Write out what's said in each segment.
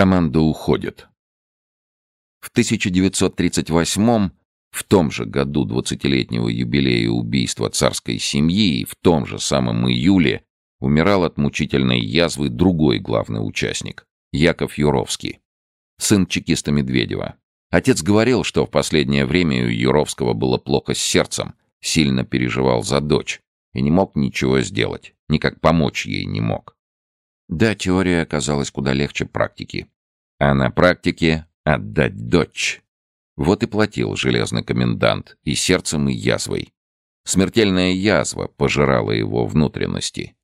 Команда уходит. В 1938 в том же году двадцатилетнего юбилея убийства царской семьи в том же самом июле умирал от мучительной язвы другой главный участник — Яков Юровский, сын чекиста Медведева. Отец говорил, что в последнее время у Юровского было плохо с сердцем, сильно переживал за дочь и не мог ничего сделать, никак помочь ей не мог. Да, теория оказалась куда легче практики. А на практике отдать дочь. Вот и платил железный комендант и сердцем, и язвой. Смертельная язва пожирала его внутренности.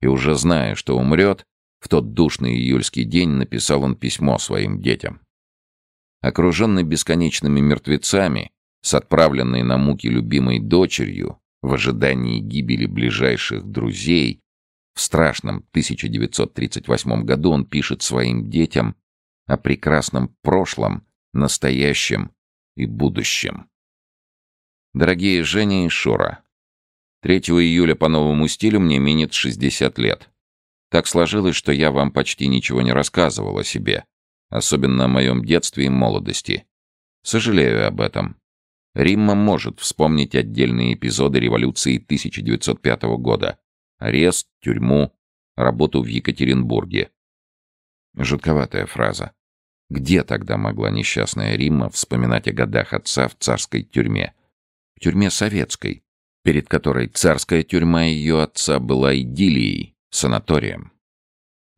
И уже зная, что умрет, в тот душный июльский день написал он письмо своим детям. Окруженный бесконечными мертвецами, с отправленной на муки любимой дочерью, в ожидании гибели ближайших друзей, в страшном 1938 году он пишет своим детям о прекрасном прошлом, настоящем и будущем. Дорогие Женя и Шура, 3 июля по новому стилю мне минет 60 лет. Так сложилось, что я вам почти ничего не рассказывал о себе, особенно о моем детстве и молодости. Сожалею об этом. Римма может вспомнить отдельные эпизоды революции 1905 года. Арест, тюрьму, работу в Екатеринбурге. Жутковатая фраза. Где тогда могла несчастная Римма вспоминать о годах отца в царской тюрьме? В тюрьме советской, перед которой царская тюрьма ее отца была идиллией, санаторием.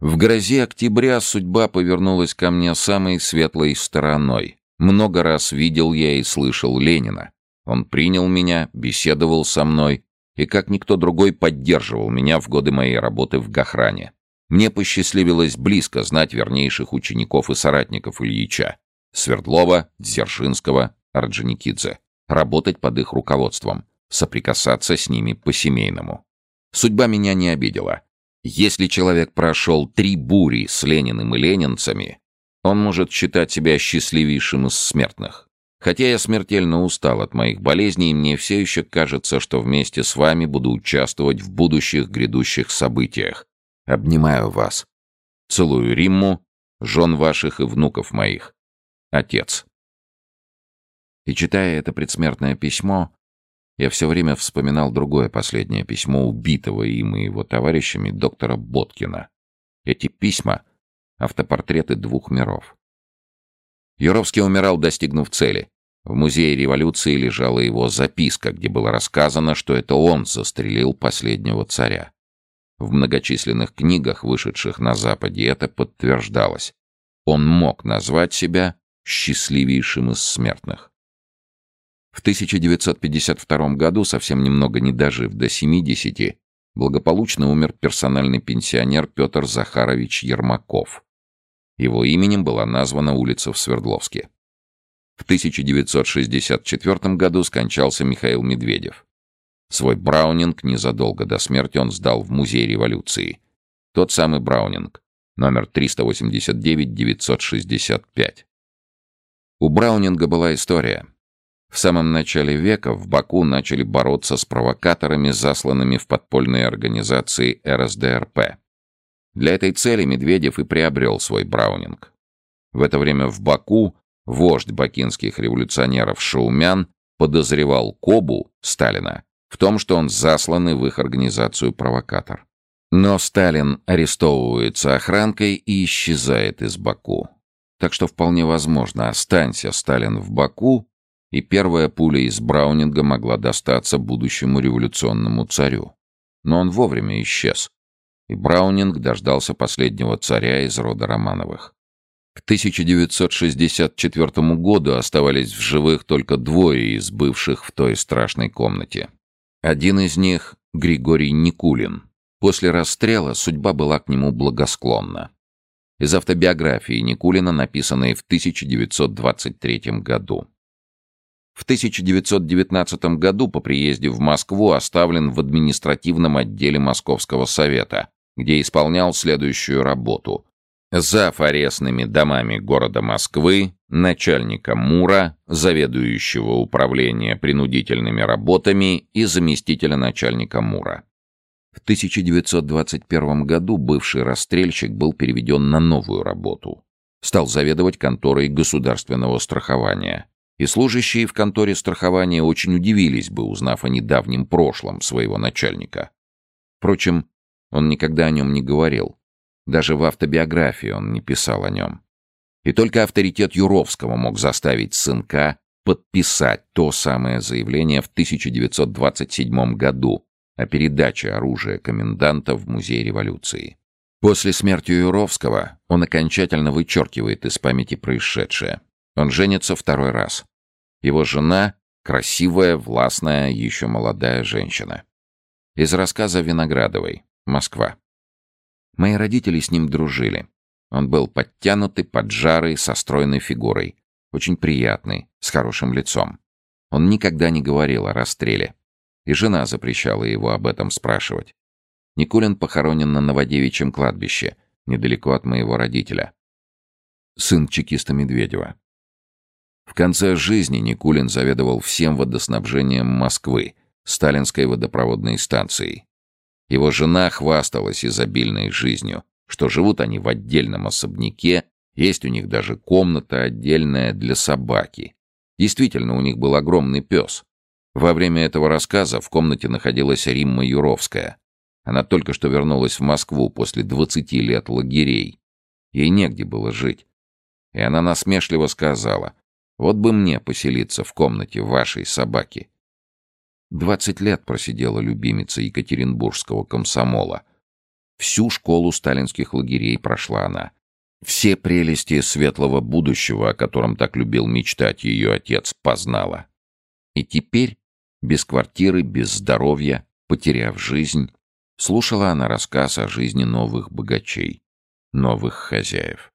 В грозе октября судьба повернулась ко мне самой светлой стороной. Много раз видел я и слышал Ленина. Он принял меня, беседовал со мной и, как никто другой, поддерживал меня в годы моей работы в Гохране. Мне посчастливилось близко знать вернейших учеников и соратников Ильича — Свердлова, Дзержинского, Орджоникидзе, работать под их руководством, соприкасаться с ними по-семейному. Судьба меня не обидела. Если человек прошел три бури с Лениным и ленинцами, он может считать себя счастливейшим из смертных. Хотя я смертельно устал от моих болезней, мне все еще кажется, что вместе с вами буду участвовать в будущих грядущих событиях. Обнимаю вас. Целую Римму, жен ваших и внуков моих. Отец. И читая это предсмертное письмо, я все время вспоминал другое последнее письмо убитого им и его товарищами доктора Боткина. Эти письма — Автопортреты двух миров. Юровский умирал, достигнув цели. В музее революции лежала его записка, где было рассказано, что это он застрелил последнего царя. В многочисленных книгах, вышедших на Западе, это подтверждалось. Он мог назвать себя счастливейшим из смертных. В 1952 году, совсем немного не дожив до 70, благополучно умер персональный пенсионер Петр Захарович Ермаков. Его именем была названа улица в Свердловске. В 1964 году скончался Михаил Медведев. Свой Браунинг незадолго до смерти он сдал в Музей революции. Тот самый Браунинг, номер 389-965. У Браунинга была история. В самом начале века в Баку начали бороться с провокаторами, засланными в подпольные организации РСДРП. Для этой цели Медведев и приобрел свой Браунинг. В это время в Баку вождь бакинских революционеров Шаумян подозревал Кобу, Сталина, в том, что он засланный в их организацию провокатор. Но Сталин арестовывается охранкой и исчезает из Баку. Так что вполне возможно, останься Сталин в Баку, и первая пуля из Браунинга могла достаться будущему революционному царю. Но он вовремя исчез, и Браунинг дождался последнего царя из рода Романовых. К 1964 году оставались в живых только двое из бывших в той страшной комнате. Один из них — Григорий Никулин. После расстрела судьба была к нему благосклонна. Из автобиографии Никулина, написанной в 1923 году. В 1919 году по приезде в Москву оставлен в административном отделе Московского совета, где исполнял следующую работу. Зав арестными домами города Москвы, начальника МУРа, заведующего управления принудительными работами и заместителя начальника МУРа. В 1921 году бывший расстрельщик был переведен на новую работу. стал заведовать конторой государственного страхования. И служащие в конторе страхования очень удивились бы, узнав о недавнем прошлом своего начальника. Впрочем, он никогда о нем не говорил. Даже в автобиографии он не писал о нем. И только авторитет Юровского мог заставить сынка подписать то самое заявление в 1927 году о передаче оружия коменданта в Музей революции. После смерти Юровского он окончательно вычеркивает из памяти происшедшее. Он женится второй раз. Его жена — красивая, властная, еще молодая женщина. Из рассказа Виноградовой. Москва. Мои родители с ним дружили. Он был подтянутый, поджарый, со стройной фигурой. Очень приятный, с хорошим лицом. Он никогда не говорил о расстреле. И жена запрещала его об этом спрашивать. Никулин похоронен на Новодевичьем кладбище, недалеко от моего родителя. Сын чекиста Медведева. В конце жизни Никулин заведовал всем водоснабжением Москвы, сталинской водопроводной станцией. Его жена хвасталась изобильной жизнью, что живут они в отдельном особняке, есть у них даже комната отдельная для собаки. Действительно, у них был огромный пес. Во время этого рассказа в комнате находилась Римма Юровская. Она только что вернулась в Москву после 20 лет лагерей. Ей негде было жить. И она насмешливо сказала, «Вот бы мне поселиться в комнате вашей собаки». Двадцать лет просидела любимица Екатеринбургского комсомола. Всю школу сталинских лагерей прошла она. Все прелести светлого будущего, о котором так любил мечтать ее отец, познала. И теперь, без квартиры, без здоровья, потеряв жизнь, слушала она рассказ о жизни новых богачей, новых хозяев.